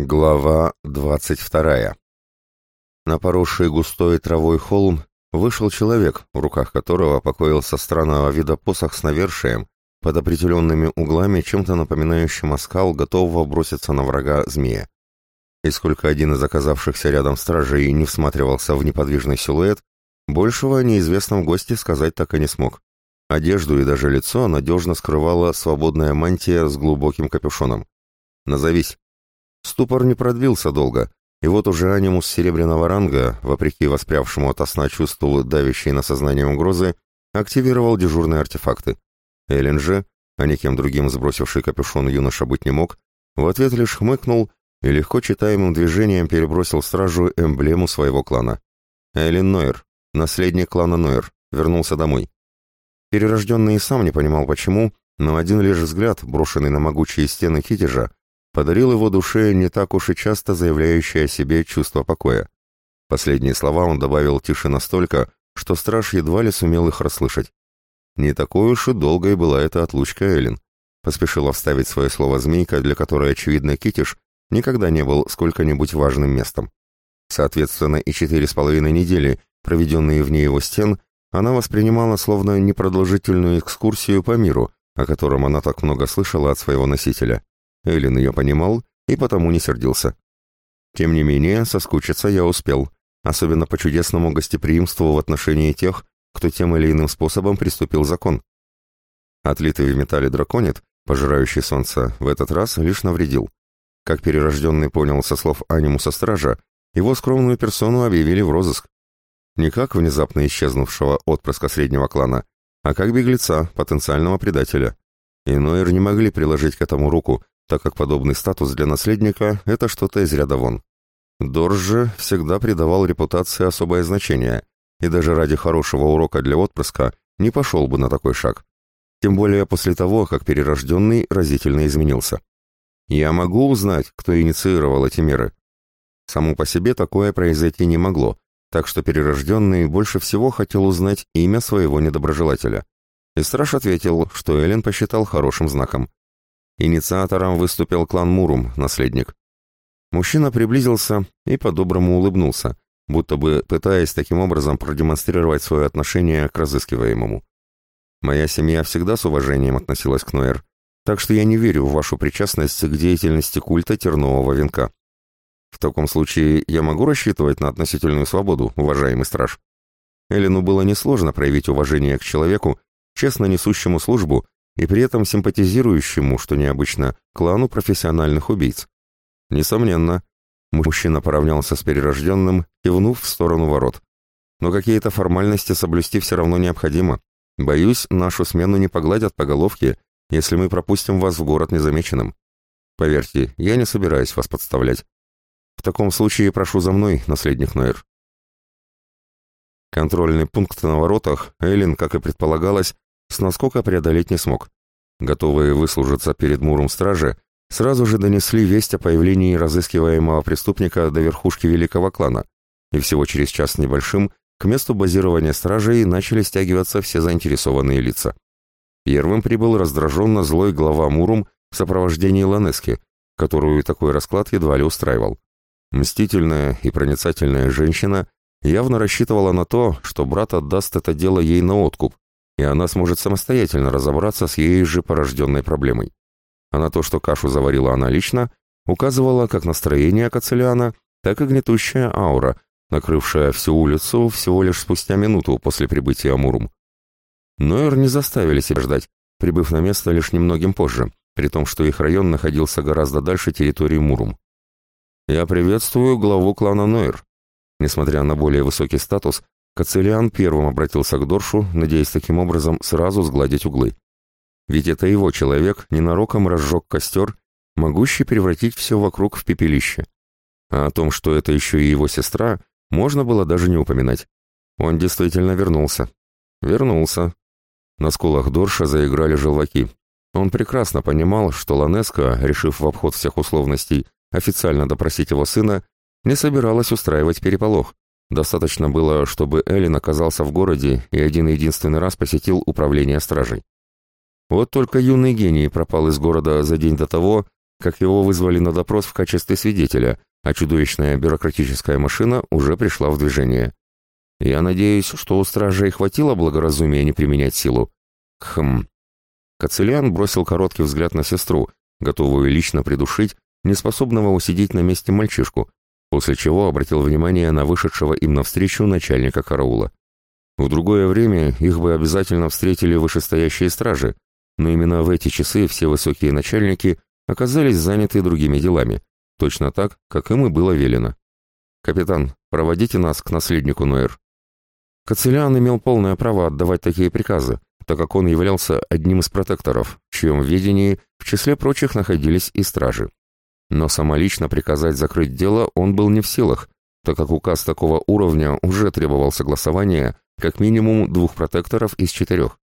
Глава двадцать вторая. На поросший густой травой холм вышел человек, в руках которого покоился странного вида посох с навершием, под определенными углами, чем-то напоминающим оскал, готового броситься на врага змея. И сколько один из оказавшихся рядом стражей не всматривался в неподвижный силуэт, большего о неизвестном госте сказать так и не смог. Одежду и даже лицо надежно скрывала свободная мантия с глубоким капюшоном. «Назовись», Ступор не продлился долго, и вот уже анимус серебряного ранга, вопреки воспрявшему от сна чувству, давящей на сознание угрозы, активировал дежурные артефакты. Эллен же, а никем другим сбросивший капюшон юноша быть не мог, в ответ лишь хмыкнул и легко читаемым движением перебросил стражу эмблему своего клана. Эллен Нойер, наследник клана Нойер, вернулся домой. Перерожденный и сам не понимал почему, но один лишь взгляд, брошенный на могучие стены Китежа, подарил его душе не так уж и часто заявляющее о себе чувство покоя. Последние слова он добавил тише настолько, что страж едва ли сумел их расслышать. Не такой уж и долгой была эта отлучка Эллен. Поспешила вставить свое слово «змейка», для которой, очевидно, Китиш никогда не был сколько-нибудь важным местом. Соответственно, и четыре с половиной недели, проведенные вне его стен, она воспринимала словно непродолжительную экскурсию по миру, о котором она так много слышала от своего носителя. Эллен ее понимал и потому не сердился. Тем не менее, соскучиться я успел, особенно по чудесному гостеприимству в отношении тех, кто тем или иным способом приступил закон. Отлитый в металле драконит, пожирающий солнце, в этот раз лишь навредил. Как перерожденный понял со слов анимуса стража, его скромную персону объявили в розыск. Не как внезапно исчезнувшего отпрыска среднего клана, а как беглеца, потенциального предателя. И Нойер не могли приложить к этому руку, так как подобный статус для наследника – это что-то из ряда вон. Дорж же всегда придавал репутации особое значение, и даже ради хорошего урока для отпрыска не пошел бы на такой шаг. Тем более после того, как перерожденный разительно изменился. Я могу узнать, кто инициировал эти меры. Само по себе такое произойти не могло, так что перерожденный больше всего хотел узнать имя своего недоброжелателя. И страж ответил, что Эллен посчитал хорошим знаком. Инициатором выступил клан Мурум, наследник. Мужчина приблизился и по-доброму улыбнулся, будто бы пытаясь таким образом продемонстрировать свое отношение к разыскиваемому. «Моя семья всегда с уважением относилась к Ноэр, так что я не верю в вашу причастность к деятельности культа тернового венка. В таком случае я могу рассчитывать на относительную свободу, уважаемый страж?» Эллину было несложно проявить уважение к человеку, честно несущему службу и при этом симпатизирующему, что необычно, клану профессиональных убийц. Несомненно, мужчина поравнялся с перерожденным, кивнув в сторону ворот. Но какие-то формальности соблюсти все равно необходимо. Боюсь, нашу смену не погладят по головке, если мы пропустим вас в город незамеченным. Поверьте, я не собираюсь вас подставлять. В таком случае прошу за мной, наследник Нойер. Контрольный пункт на воротах Эллен, как и предполагалось, с наскока преодолеть не смог. Готовые выслужиться перед муром стражи, сразу же донесли весть о появлении разыскиваемого преступника до верхушки великого клана, и всего через час небольшим к месту базирования стражей начали стягиваться все заинтересованные лица. Первым прибыл раздраженно злой глава Мурум в сопровождении Ланески, которую такой расклад едва ли устраивал. Мстительная и проницательная женщина явно рассчитывала на то, что брат отдаст это дело ей на откуп, и она сможет самостоятельно разобраться с ей же порожденной проблемой. А на то, что кашу заварила она лично, указывала как настроение Кацелиана, так и гнетущая аура, накрывшая всю улицу всего лишь спустя минуту после прибытия Мурум. Нойер не заставили себя ждать, прибыв на место лишь немногим позже, при том, что их район находился гораздо дальше территории Мурум. «Я приветствую главу клана Нойер». Несмотря на более высокий статус, Кацелиан первым обратился к Доршу, надеясь таким образом сразу сгладить углы. Ведь это его человек ненароком разжег костер, могущий превратить все вокруг в пепелище. А о том, что это еще и его сестра, можно было даже не упоминать. Он действительно вернулся. Вернулся. На скулах Дорша заиграли желваки. Он прекрасно понимал, что Ланеска, решив в обход всех условностей официально допросить его сына, не собиралась устраивать переполох. Достаточно было, чтобы Эллен оказался в городе и один-единственный раз посетил управление стражей. Вот только юный гений пропал из города за день до того, как его вызвали на допрос в качестве свидетеля, а чудовищная бюрократическая машина уже пришла в движение. Я надеюсь, что у стражей хватило благоразумия не применять силу. Хм. Кацелиан бросил короткий взгляд на сестру, готовую лично придушить неспособного усидеть на месте мальчишку, после чего обратил внимание на вышедшего им навстречу начальника караула. В другое время их бы обязательно встретили вышестоящие стражи, но именно в эти часы все высокие начальники оказались заняты другими делами, точно так, как им и было велено. «Капитан, проводите нас к наследнику Нойер». Кацелиан имел полное право отдавать такие приказы, так как он являлся одним из протекторов, в чьем ведении в числе прочих находились и стражи. Но самолично приказать закрыть дело он был не в силах, так как указ такого уровня уже требовал согласования как минимум двух протекторов из четырех.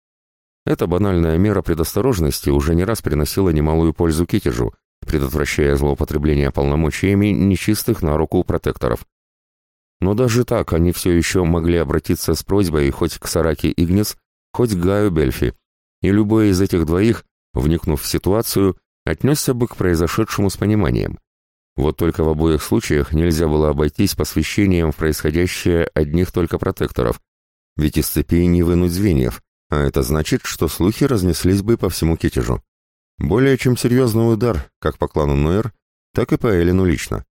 Эта банальная мера предосторожности уже не раз приносила немалую пользу Китежу, предотвращая злоупотребление полномочиями нечистых на руку протекторов. Но даже так они все еще могли обратиться с просьбой хоть к Сараке Игнис, хоть к Гаю Бельфи, и любой из этих двоих, вникнув в ситуацию, отнесся бы к произошедшему с пониманием. Вот только в обоих случаях нельзя было обойтись посвящением в происходящее одних только протекторов, ведь из цепи не вынуть звеньев, а это значит, что слухи разнеслись бы по всему Китежу. Более чем серьезный удар, как по клану Нойер, так и по Эллину лично.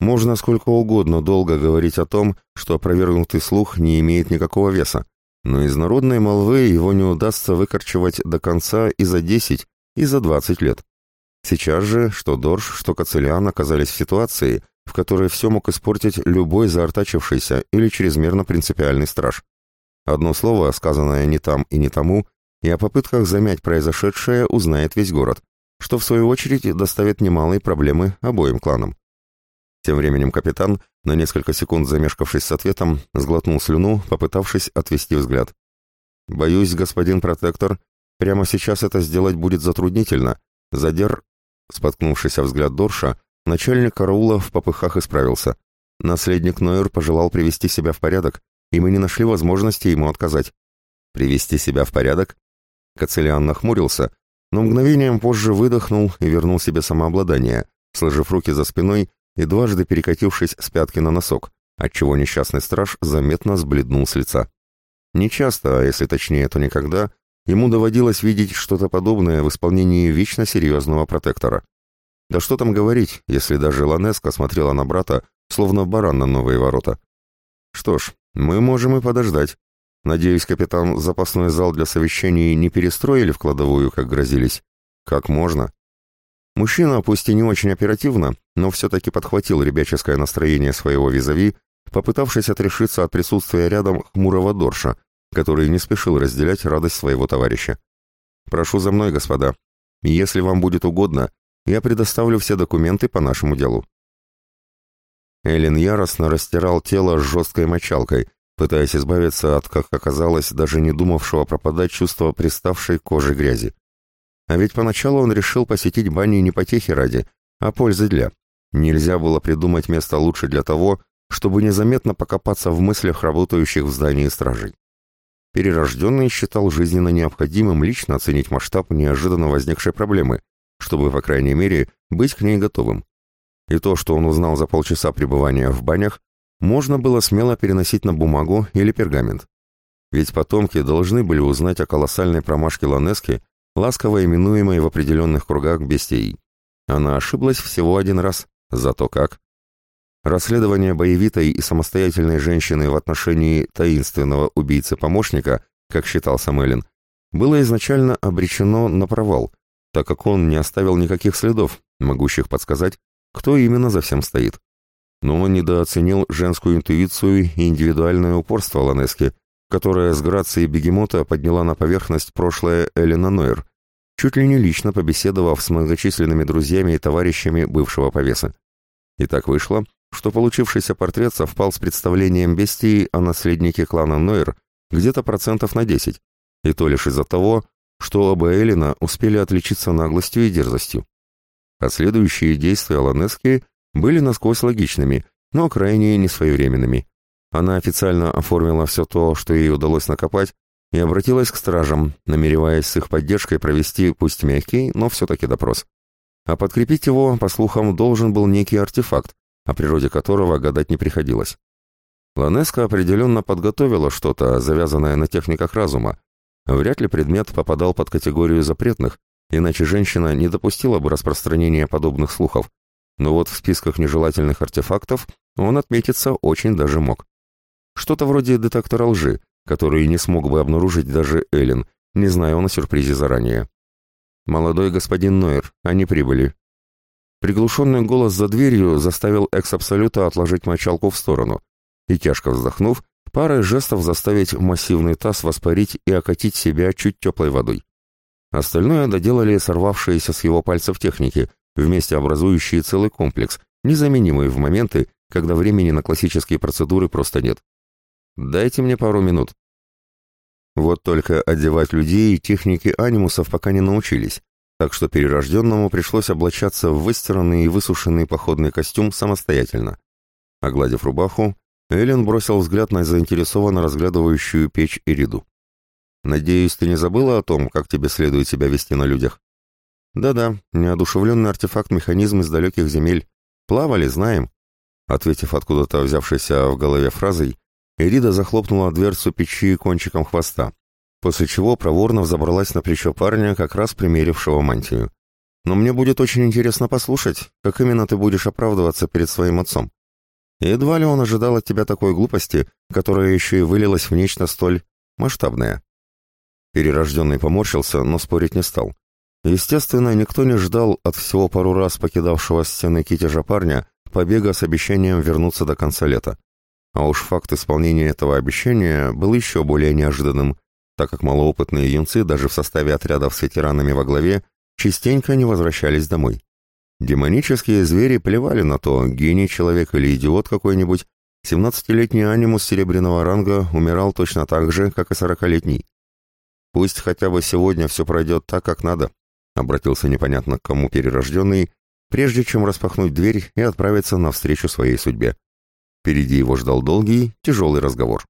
Можно сколько угодно долго говорить о том, что опровергнутый слух не имеет никакого веса, но из народной молвы его не удастся выкорчевать до конца и за 10, и за 20 лет. Сейчас же, что Дорж, что Кацелиан оказались в ситуации, в которой все мог испортить любой заортачившийся или чрезмерно принципиальный страж. Одно слово, сказанное не там и не тому, и о попытках замять произошедшее узнает весь город, что в свою очередь доставит немалые проблемы обоим кланам. Тем временем капитан, на несколько секунд замешкавшись с ответом, сглотнул слюну, попытавшись отвести взгляд. «Боюсь, господин протектор, прямо сейчас это сделать будет затруднительно. Задер...» Споткнувшись о взгляд Дорша, начальник караула в попыхах исправился. Наследник Нойер пожелал привести себя в порядок, и мы не нашли возможности ему отказать. «Привести себя в порядок?» Кацелиан нахмурился, но мгновением позже выдохнул и вернул себе самообладание, сложив руки за спиной и дважды перекатившись с пятки на носок, отчего несчастный страж заметно сбледнул с лица. Нечасто, а если точнее, то никогда, ему доводилось видеть что-то подобное в исполнении вечно серьезного протектора. Да что там говорить, если даже Ланеска смотрела на брата, словно баран на новые ворота. Что ж, мы можем и подождать. Надеюсь, капитан, запасной зал для совещаний не перестроили в кладовую, как грозились? Как можно? Мужчина, пусть и не очень оперативно, но все-таки подхватил ребяческое настроение своего визави, попытавшись отрешиться от присутствия рядом хмурого Дорша, который не спешил разделять радость своего товарища. «Прошу за мной, господа. Если вам будет угодно, я предоставлю все документы по нашему делу». Эллен яростно растирал тело жесткой мочалкой, пытаясь избавиться от, как оказалось, даже не думавшего пропадать чувства приставшей кожи грязи. А ведь поначалу он решил посетить бани не потехи ради, а пользы для. Нельзя было придумать место лучше для того, чтобы незаметно покопаться в мыслях работающих в здании стражей. Перерожденный считал жизненно необходимым лично оценить масштаб неожиданно возникшей проблемы, чтобы, по крайней мере, быть к ней готовым. И то, что он узнал за полчаса пребывания в банях, можно было смело переносить на бумагу или пергамент. Ведь потомки должны были узнать о колоссальной промашке Ланески ласково именуемой в определенных кругах бестией. Она ошиблась всего один раз, зато как. Расследование боевитой и самостоятельной женщины в отношении таинственного убийцы-помощника, как считал Самелин, было изначально обречено на провал, так как он не оставил никаких следов, могущих подсказать, кто именно за всем стоит. Но он недооценил женскую интуицию и индивидуальное упорство Ланески, которая с грацией бегемота подняла на поверхность прошлое Эллина Нойер, чуть ли не лично побеседовав с многочисленными друзьями и товарищами бывшего повеса. И так вышло, что получившийся портрет совпал с представлением бестии о наследнике клана Нойер где-то процентов на 10, и то лишь из-за того, что оба Эллина успели отличиться наглостью и дерзостью. Последующие действия Ланески были насквозь логичными, но крайне несвоевременными. Она официально оформила все то, что ей удалось накопать, и обратилась к стражам, намереваясь с их поддержкой провести пусть мягкий, но все-таки допрос. а подкрепить его, по слухам, должен был некий артефакт, о природе которого гадать не приходилось. Ланеска определенно подготовила что-то, завязанное на техниках разума. Вряд ли предмет попадал под категорию запретных, иначе женщина не допустила бы распространения подобных слухов. Но вот в списках нежелательных артефактов он отметиться очень даже мог. Что-то вроде детектора лжи, который не смог бы обнаружить даже Эллен, не зная он о сюрпризе заранее. «Молодой господин Нойер, они прибыли». Приглушенный голос за дверью заставил экс-абсолюта отложить мочалку в сторону и, тяжко вздохнув, парой жестов заставить массивный таз воспарить и окатить себя чуть теплой водой. Остальное доделали сорвавшиеся с его пальцев техники, вместе образующие целый комплекс, незаменимый в моменты, когда времени на классические процедуры просто нет. «Дайте мне пару минут». Вот только одевать людей техники анимусов пока не научились, так что перерожденному пришлось облачаться в выстиранный и высушенный походный костюм самостоятельно. Огладив рубаху, Эллен бросил взгляд на заинтересованно разглядывающую печь Ириду. «Надеюсь, ты не забыла о том, как тебе следует себя вести на людях?» «Да-да, неодушевленный артефакт-механизм из далеких земель. Плавали, знаем». Ответив откуда-то взявшейся в голове фразой, Эрида захлопнула дверцу печи кончиком хвоста, после чего проворно взобралась на плечо парня, как раз примерившего мантию. «Но мне будет очень интересно послушать, как именно ты будешь оправдываться перед своим отцом. Едва ли он ожидал от тебя такой глупости, которая еще и вылилась в нечто столь масштабное». Перерожденный поморщился, но спорить не стал. Естественно, никто не ждал от всего пару раз покидавшего стены китежа парня побега с обещанием вернуться до конца лета. А уж факт исполнения этого обещания был еще более неожиданным, так как малоопытные юнцы даже в составе отрядов с ветеранами во главе частенько не возвращались домой. Демонические звери плевали на то, гений человек или идиот какой-нибудь, 17-летний анимус серебряного ранга умирал точно так же, как и 40-летний. «Пусть хотя бы сегодня все пройдет так, как надо», — обратился непонятно к кому перерожденный, прежде чем распахнуть дверь и отправиться навстречу своей судьбе. Впереди его ждал долгий, тяжелый разговор.